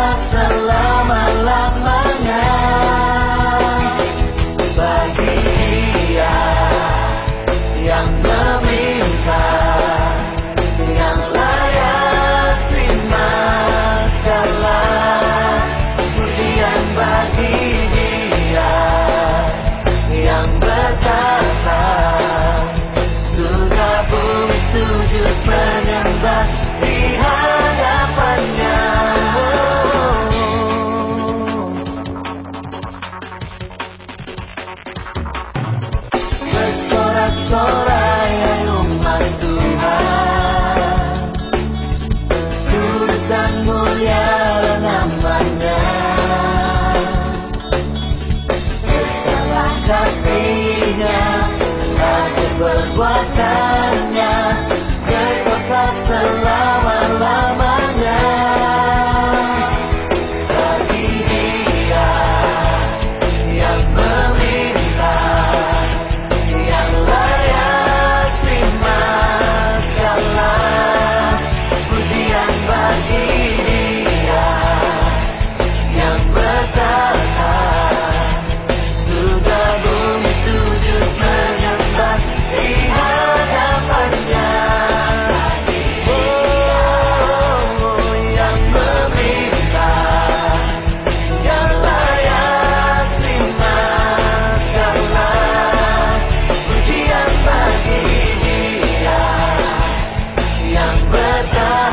salah salah song. now.